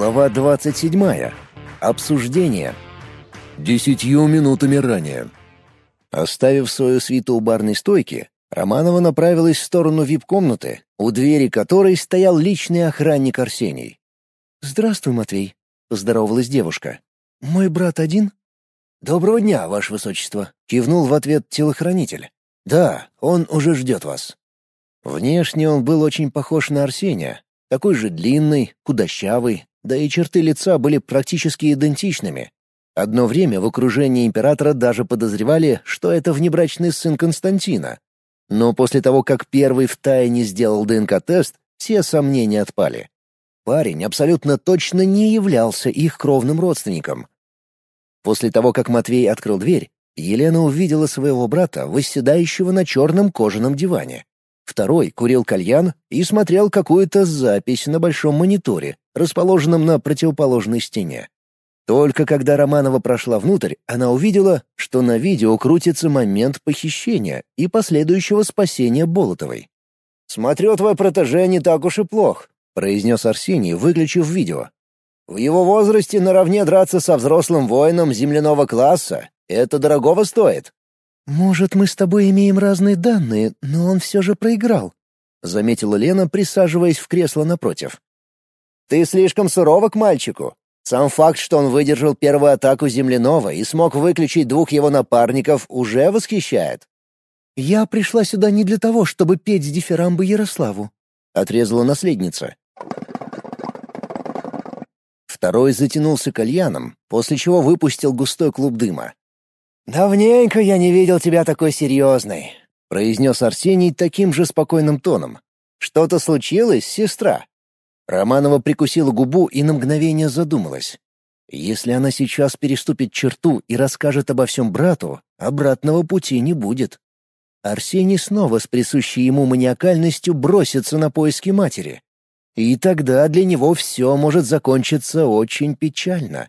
Глава 27. Обсуждение. Десятью минутами ранее. Оставив свою свиту у барной стойки, Романова направилась в сторону вип-комнаты, у двери которой стоял личный охранник Арсений. «Здравствуй, Матвей», — поздоровалась девушка. «Мой брат один?» «Доброго дня, Ваше Высочество», — кивнул в ответ телохранитель. «Да, он уже ждет вас». Внешне он был очень похож на Арсения, такой же длинный, худощавый, да и черты лица были практически идентичными. Одно время в окружении императора даже подозревали, что это внебрачный сын Константина. Но после того, как первый втайне сделал ДНК-тест, все сомнения отпали. Парень абсолютно точно не являлся их кровным родственником. После того, как Матвей открыл дверь, Елена увидела своего брата, восседающего на черном кожаном диване. Второй курил кальян и смотрел какую-то запись на большом мониторе, расположенном на противоположной стене. Только когда Романова прошла внутрь, она увидела, что на видео крутится момент похищения и последующего спасения Болотовой. «Смотрю, твой протеже не так уж и плох», — произнес Арсений, выключив видео. «В его возрасте наравне драться со взрослым воином земляного класса — это дорогого стоит». «Может, мы с тобой имеем разные данные, но он все же проиграл», — заметила Лена, присаживаясь в кресло напротив. «Ты слишком сурова к мальчику. Сам факт, что он выдержал первую атаку земляного и смог выключить двух его напарников, уже восхищает». «Я пришла сюда не для того, чтобы петь дифирамбы Ярославу», — отрезала наследница. Второй затянулся кальяном, после чего выпустил густой клуб дыма. «Давненько я не видел тебя такой серьезной», — произнес Арсений таким же спокойным тоном. «Что-то случилось, сестра?» Романова прикусила губу и на мгновение задумалась. Если она сейчас переступит черту и расскажет обо всем брату, обратного пути не будет. Арсений снова с присущей ему маниакальностью бросится на поиски матери. И тогда для него все может закончиться очень печально.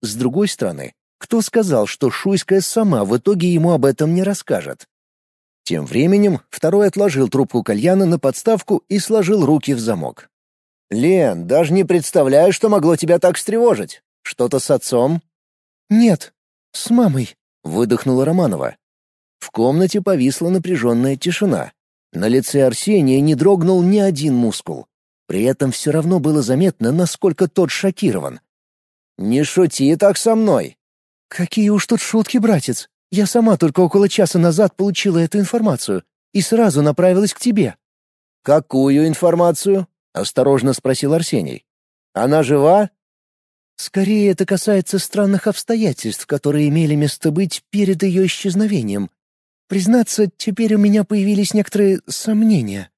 С другой стороны, кто сказал, что Шуйская сама в итоге ему об этом не расскажет? Тем временем второй отложил трубку кальяна на подставку и сложил руки в замок. «Лен, даже не представляю, что могло тебя так встревожить. Что-то с отцом?» «Нет, с мамой», — выдохнула Романова. В комнате повисла напряженная тишина. На лице Арсения не дрогнул ни один мускул. При этом все равно было заметно, насколько тот шокирован. «Не шути так со мной!» «Какие уж тут шутки, братец! Я сама только около часа назад получила эту информацию и сразу направилась к тебе». «Какую информацию?» — осторожно спросил Арсений. «Она жива?» «Скорее, это касается странных обстоятельств, которые имели место быть перед ее исчезновением. Признаться, теперь у меня появились некоторые сомнения».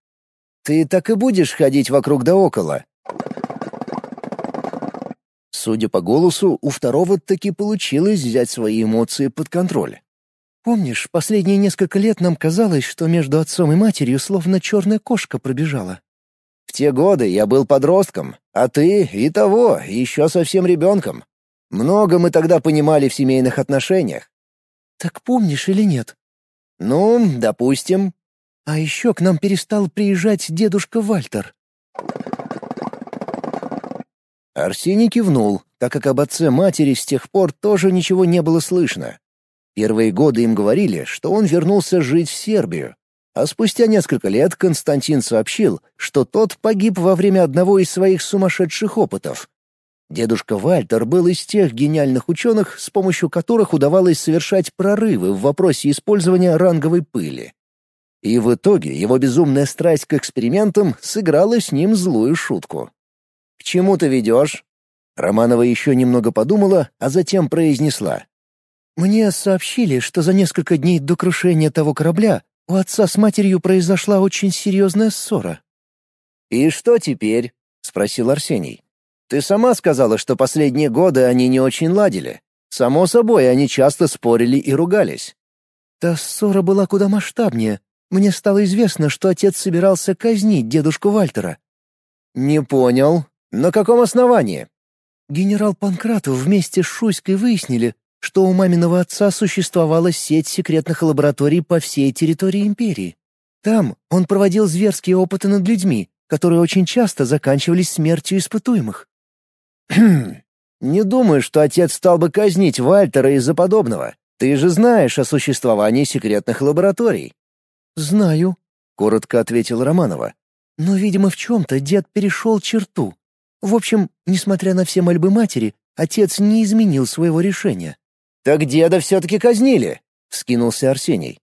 «Ты так и будешь ходить вокруг да около?» Судя по голосу, у второго таки получилось взять свои эмоции под контроль. «Помнишь, последние несколько лет нам казалось, что между отцом и матерью словно черная кошка пробежала?» «В те годы я был подростком, а ты и того, еще совсем ребенком. Много мы тогда понимали в семейных отношениях». «Так помнишь или нет?» «Ну, допустим». «А еще к нам перестал приезжать дедушка Вальтер». Арсений кивнул, так как об отце матери с тех пор тоже ничего не было слышно. Первые годы им говорили, что он вернулся жить в Сербию, а спустя несколько лет Константин сообщил, что тот погиб во время одного из своих сумасшедших опытов. Дедушка Вальтер был из тех гениальных ученых, с помощью которых удавалось совершать прорывы в вопросе использования ранговой пыли. И в итоге его безумная страсть к экспериментам сыграла с ним злую шутку. «К чему ты ведешь?» Романова еще немного подумала, а затем произнесла. «Мне сообщили, что за несколько дней до крушения того корабля у отца с матерью произошла очень серьезная ссора». «И что теперь?» — спросил Арсений. «Ты сама сказала, что последние годы они не очень ладили. Само собой, они часто спорили и ругались». «Та ссора была куда масштабнее. Мне стало известно, что отец собирался казнить дедушку Вальтера». «Не понял. На каком основании? Генерал Панкратов вместе с Шуйской выяснили, что у маминого отца существовала сеть секретных лабораторий по всей территории империи. Там он проводил зверские опыты над людьми, которые очень часто заканчивались смертью испытуемых. «Хм, не думаю, что отец стал бы казнить Вальтера из-за подобного. Ты же знаешь о существовании секретных лабораторий». «Знаю», — коротко ответил Романова. «Но, видимо, в чем-то дед перешел черту. В общем, несмотря на все мольбы матери, отец не изменил своего решения». «Так деда все-таки казнили», — вскинулся Арсений.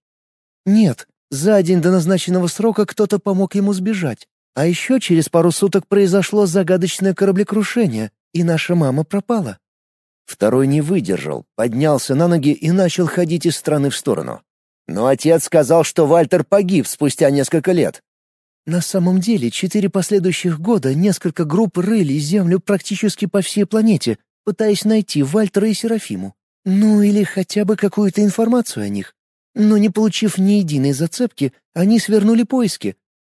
«Нет, за день до назначенного срока кто-то помог ему сбежать. А еще через пару суток произошло загадочное кораблекрушение, и наша мама пропала». Второй не выдержал, поднялся на ноги и начал ходить из стороны в сторону. Но отец сказал, что Вальтер погиб спустя несколько лет. На самом деле, четыре последующих года несколько групп рыли землю практически по всей планете, пытаясь найти Вальтера и Серафиму. Ну или хотя бы какую-то информацию о них. Но не получив ни единой зацепки, они свернули поиски,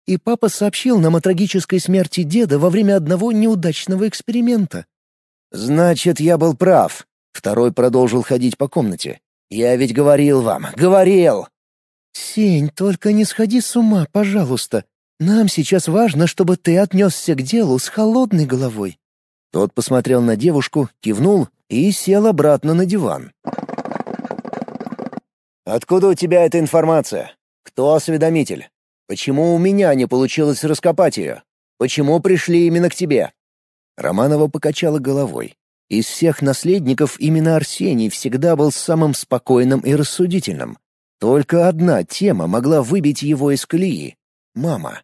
и папа сообщил нам о трагической смерти деда во время одного неудачного эксперимента. «Значит, я был прав». Второй продолжил ходить по комнате. «Я ведь говорил вам, говорил!» «Сень, только не сходи с ума, пожалуйста. Нам сейчас важно, чтобы ты отнесся к делу с холодной головой». Тот посмотрел на девушку, кивнул и сел обратно на диван. «Откуда у тебя эта информация? Кто осведомитель? Почему у меня не получилось раскопать ее? Почему пришли именно к тебе?» Романова покачала головой. Из всех наследников именно Арсений всегда был самым спокойным и рассудительным. Только одна тема могла выбить его из колеи — мама.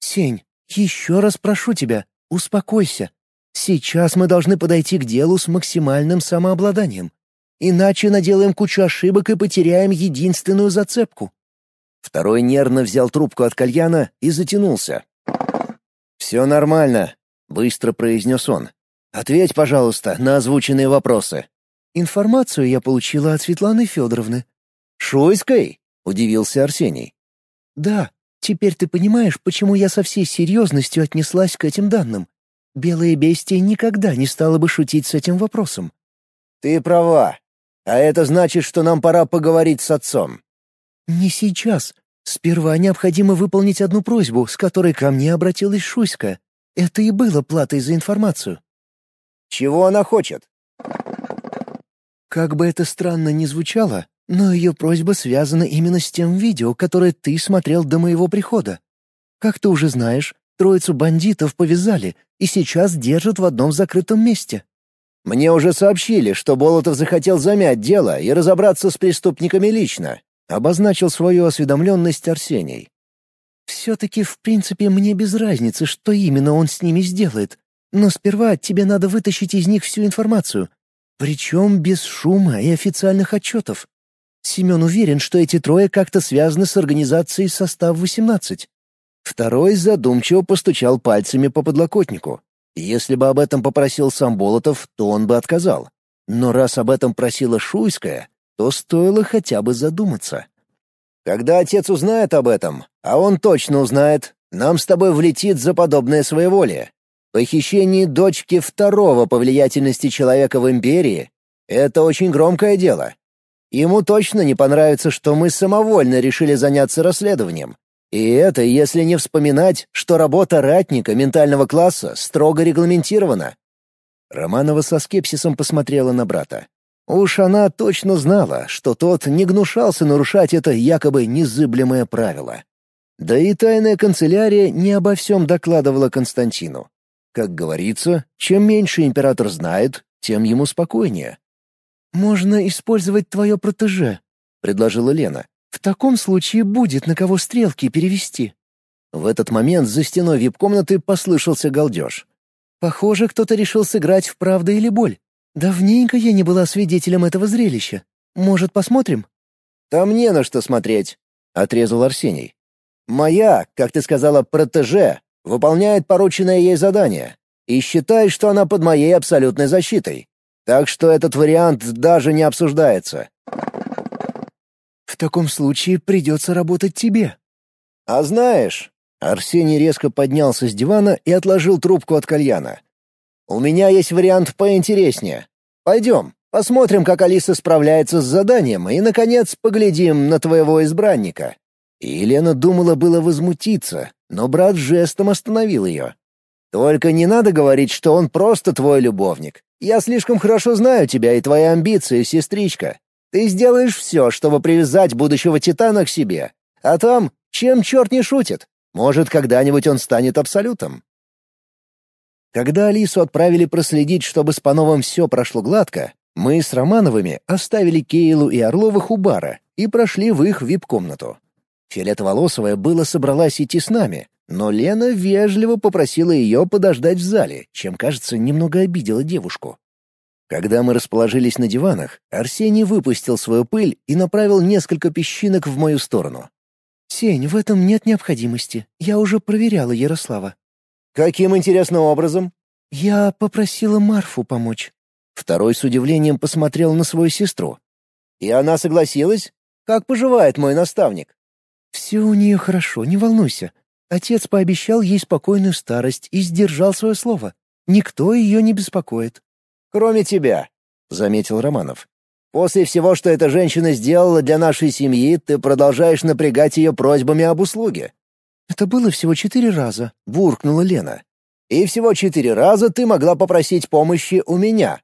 «Сень, еще раз прошу тебя, успокойся. Сейчас мы должны подойти к делу с максимальным самообладанием. Иначе наделаем кучу ошибок и потеряем единственную зацепку. Второй нервно взял трубку от кальяна и затянулся. «Все нормально», — быстро произнес он. «Ответь, пожалуйста, на озвученные вопросы». «Информацию я получила от Светланы Федоровны». «Шуйской?» — удивился Арсений. «Да, теперь ты понимаешь, почему я со всей серьезностью отнеслась к этим данным. Белое бестие никогда не стало бы шутить с этим вопросом». «Ты права. А это значит, что нам пора поговорить с отцом. «Не сейчас. Сперва необходимо выполнить одну просьбу, с которой ко мне обратилась Шуська. Это и было платой за информацию». «Чего она хочет?» Как бы это странно ни звучало, но ее просьба связана именно с тем видео, которое ты смотрел до моего прихода. Как ты уже знаешь, троицу бандитов повязали и сейчас держат в одном закрытом месте. Мне уже сообщили, что Болотов захотел замять дело и разобраться с преступниками лично. Обозначил свою осведомленность Арсений. «Все-таки, в принципе, мне без разницы, что именно он с ними сделает. Но сперва тебе надо вытащить из них всю информацию. Причем без шума и официальных отчетов. Семен уверен, что эти трое как-то связаны с организацией «Состав-18». Второй задумчиво постучал пальцами по подлокотнику. Если бы об этом попросил сам Болотов, то он бы отказал. Но раз об этом просила Шуйская, то стоило хотя бы задуматься. Когда отец узнает об этом, а он точно узнает, нам с тобой влетит за подобное своеволие. Похищение дочки второго по влиятельности человека в империи — это очень громкое дело. Ему точно не понравится, что мы самовольно решили заняться расследованием. И это если не вспоминать, что работа ратника ментального класса строго регламентирована. Романова со скепсисом посмотрела на брата. Уж она точно знала, что тот не гнушался нарушать это якобы незыблемое правило. Да и тайная канцелярия не обо всем докладывала Константину. Как говорится, чем меньше император знает, тем ему спокойнее. «Можно использовать твое протеже», — предложила Лена. «В таком случае будет на кого стрелки перевести». В этот момент за стеной вип-комнаты послышался галдеж. «Похоже, кто-то решил сыграть в «Правда или боль». Давненько я не была свидетелем этого зрелища. Может, посмотрим? Там не на что смотреть, отрезал Арсений. Моя, как ты сказала, протеже, выполняет порученное ей задание. И считай, что она под моей абсолютной защитой. Так что этот вариант даже не обсуждается. В таком случае придется работать тебе. А знаешь, Арсений резко поднялся с дивана и отложил трубку от кальяна. У меня есть вариант поинтереснее. Пойдем, посмотрим, как Алиса справляется с заданием, и, наконец, поглядим на твоего избранника». И Елена думала было возмутиться, но брат жестом остановил ее. Только не надо говорить, что он просто твой любовник. Я слишком хорошо знаю тебя и твои амбиции, сестричка. Ты сделаешь все, чтобы привязать будущего Титана к себе. А там, чем черт не шутит? Может, когда-нибудь он станет абсолютом. Когда Алису отправили проследить, чтобы с Пановым все прошло гладко, мы с Романовыми оставили Кейлу и Орловых у бара и прошли в их вип-комнату. Фиолетоволосовая было собралась идти с нами, но Лена вежливо попросила ее подождать в зале, чем, кажется, немного обидела девушку. Когда мы расположились на диванах, Арсений выпустил свою пыль и направил несколько песчинок в мою сторону. «Сень, в этом нет необходимости. Я уже проверяла Ярослава». «Каким интересным образом?» «Я попросила Марфу помочь». Второй с удивлением посмотрел на свою сестру. «И она согласилась? Как поживает мой наставник?» «Все у нее хорошо, не волнуйся. Отец пообещал ей спокойную старость и сдержал свое слово. Никто ее не беспокоит». «Кроме тебя», — заметил Романов. «После всего, что эта женщина сделала для нашей семьи, ты продолжаешь напрягать ее просьбами об услуге». «Это было всего четыре раза», — буркнула Лена. «И всего четыре раза ты могла попросить помощи у меня».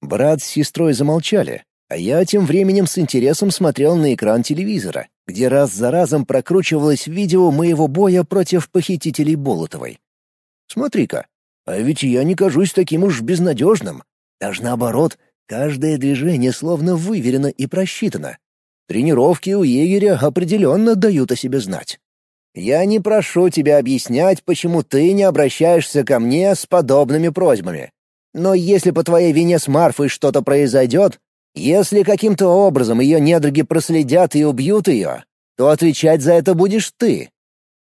Брат с сестрой замолчали, а я тем временем с интересом смотрел на экран телевизора где раз за разом прокручивалось видео моего боя против похитителей Болотовой. Смотри-ка, а ведь я не кажусь таким уж безнадежным. Даже наоборот, каждое движение словно выверено и просчитано. Тренировки у егеря определенно дают о себе знать. Я не прошу тебя объяснять, почему ты не обращаешься ко мне с подобными просьбами. Но если по твоей вине с Марфой что-то произойдет, если каким-то образом ее недруги проследят и убьют ее, то отвечать за это будешь ты».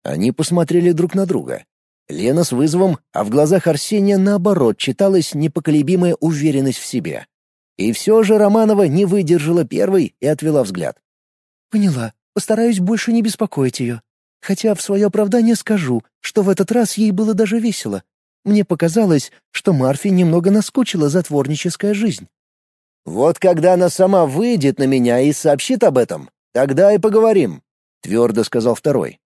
Они посмотрели друг на друга. Лена с вызовом, а в глазах Арсения, наоборот, читалась непоколебимая уверенность в себе. И все же Романова не выдержала первой и отвела взгляд. «Поняла. Постараюсь больше не беспокоить ее. Хотя в свое оправдание скажу, что в этот раз ей было даже весело. Мне показалось, что Марфе немного наскучила затворническая жизнь. Вот когда она сама выйдет на меня и сообщит об этом, тогда и поговорим», — твердо сказал второй.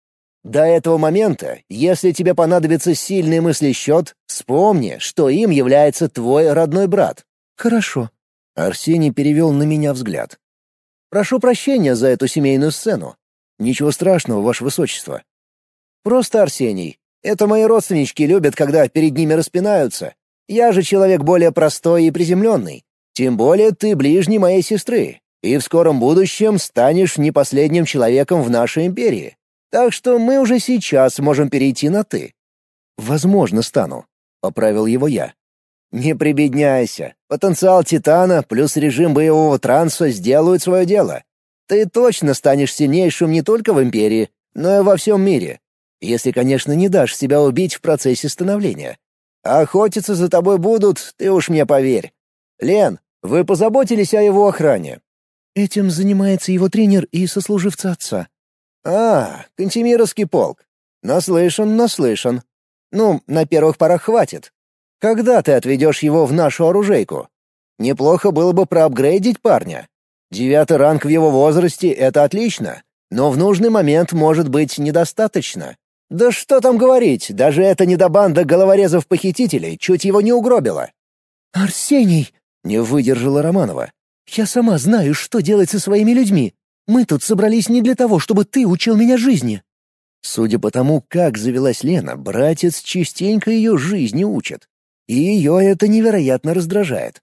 «До этого момента, если тебе понадобится сильный мыслесчет, вспомни, что им является твой родной брат». «Хорошо». Арсений перевел на меня взгляд. «Прошу прощения за эту семейную сцену. Ничего страшного, ваше высочество. Просто Арсений. Это мои родственнички любят, когда перед ними распинаются. Я же человек более простой и приземленный. Тем более ты ближний моей сестры, и в скором будущем станешь не последним человеком в нашей империи. Так что мы уже сейчас можем перейти на «ты». «Возможно, стану», — поправил его я. «Не прибедняйся. Потенциал Титана плюс режим боевого транса сделают свое дело. Ты точно станешь сильнейшим не только в Империи, но и во всем мире. Если, конечно, не дашь себя убить в процессе становления. Охотиться за тобой будут, ты уж мне поверь. Лен, вы позаботились о его охране?» «Этим занимается его тренер и сослуживца отца». «А, Кантемировский полк. Наслышан, наслышан. Ну, на первых порах хватит. Когда ты отведешь его в нашу оружейку? Неплохо было бы проапгрейдить парня. Девятый ранг в его возрасте — это отлично, но в нужный момент может быть недостаточно. Да что там говорить, даже эта недобанда головорезов-похитителей чуть его не угробила. «Арсений!» Не выдержала Романова. «Я сама знаю, что делать со своими людьми. Мы тут собрались не для того, чтобы ты учил меня жизни». Судя по тому, как завелась Лена, братец частенько ее жизни учит. И ее это невероятно раздражает.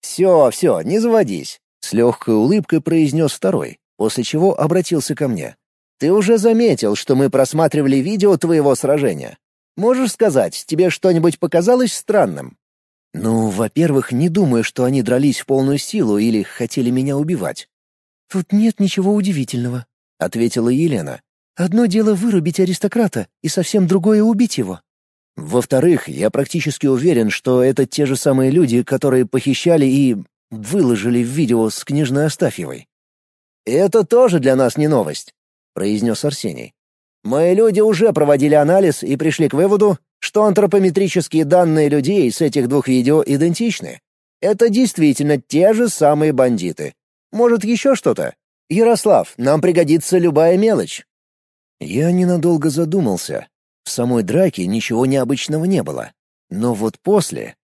«Все, все, не заводись», — с легкой улыбкой произнес второй, после чего обратился ко мне. «Ты уже заметил, что мы просматривали видео твоего сражения. Можешь сказать, тебе что-нибудь показалось странным?» Ну, во-первых, не думаю, что они дрались в полную силу или хотели меня убивать. Тут нет ничего удивительного, ответила Елена. Одно дело вырубить аристократа, и совсем другое убить его. Во-вторых, я практически уверен, что это те же самые люди, которые похищали и выложили в видео с княжной Астафьевой. «Это тоже для нас не новость», — произнес Арсений. «Мои люди уже проводили анализ и пришли к выводу, что антропометрические данные людей с этих двух видео идентичны. Это действительно те же самые бандиты. Может, еще что-то? Ярослав, нам пригодится любая мелочь». Я ненадолго задумался. В самой драке ничего необычного не было. Но вот после...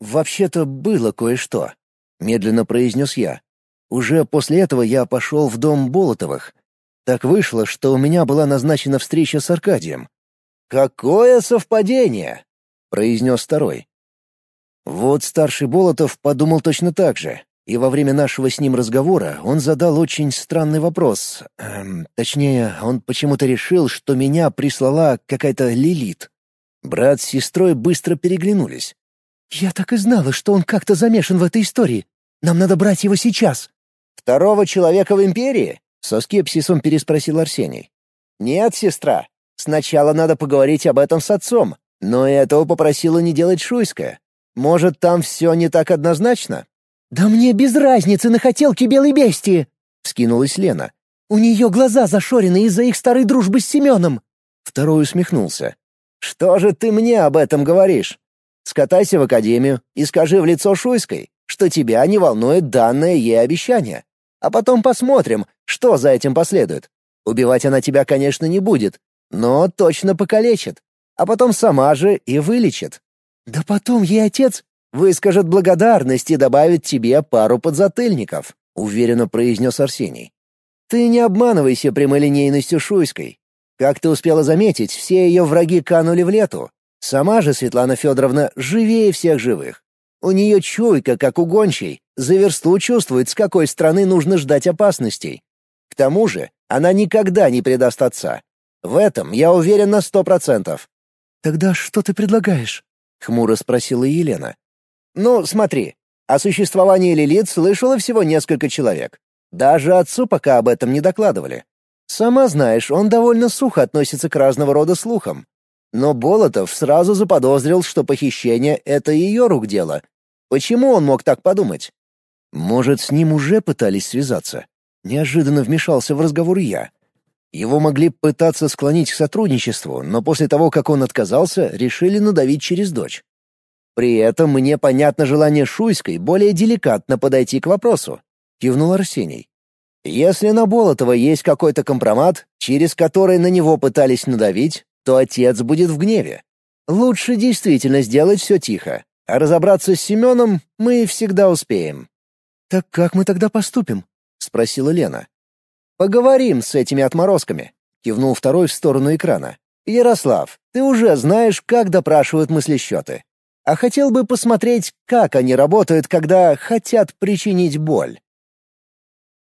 «Вообще-то было кое-что», — медленно произнес я. Уже после этого я пошел в дом Болотовых. Так вышло, что у меня была назначена встреча с Аркадием. «Какое совпадение!» — произнес второй. Вот старший Болотов подумал точно так же, и во время нашего с ним разговора он задал очень странный вопрос. Эм, точнее, он почему-то решил, что меня прислала какая-то Лилит. Брат с сестрой быстро переглянулись. «Я так и знала, что он как-то замешан в этой истории. Нам надо брать его сейчас». «Второго человека в Империи?» — со скепсисом переспросил Арсений. «Нет, сестра. Сначала надо поговорить об этом с отцом, но этого попросила не делать Шуйская. Может, там все не так однозначно?» «Да мне без разницы на хотелке белой бестии!» — вскинулась Лена. «У нее глаза зашорены из-за их старой дружбы с Семеном!» Второй усмехнулся. «Что же ты мне об этом говоришь? Скатайся в академию и скажи в лицо Шуйской, что тебя не волнует данное ей обещание. А потом посмотрим, что за этим последует. Убивать она тебя, конечно, не будет, но точно покалечит. А потом сама же и вылечит. Да потом ей отец выскажет благодарность и добавит тебе пару подзатыльников», — уверенно произнес Арсений. «Ты не обманывайся прямолинейностью Шуйской. Как ты успела заметить, все ее враги канули в лету. Сама же Светлана Федоровна живее всех живых. У нее чуйка, как у гончей, за версту чувствует, с какой стороны нужно ждать опасностей. К тому же она никогда не предаст отца. В этом я уверен на сто процентов. «Тогда что ты предлагаешь?» — хмуро спросила Елена. «Ну, смотри, о существовании Лилит слышало всего несколько человек. Даже отцу пока об этом не докладывали. Сама знаешь, он довольно сухо относится к разного рода слухам. Но Болотов сразу заподозрил, что похищение — это ее рук дело. Почему он мог так подумать? Может, с ним уже пытались связаться? Неожиданно вмешался в разговор я. Его могли пытаться склонить к сотрудничеству, но после того, как он отказался, решили надавить через дочь. При этом мне понятно желание Шуйской более деликатно подойти к вопросу, кивнул Арсений. Если на Болотова есть какой-то компромат, через который на него пытались надавить, то отец будет в гневе. Лучше действительно сделать все тихо, а разобраться с Семеном мы всегда успеем. «Так как мы тогда поступим?» — спросила Лена. «Поговорим с этими отморозками», — кивнул второй в сторону экрана. «Ярослав, ты уже знаешь, как допрашивают мыслесчеты. А хотел бы посмотреть, как они работают, когда хотят причинить боль».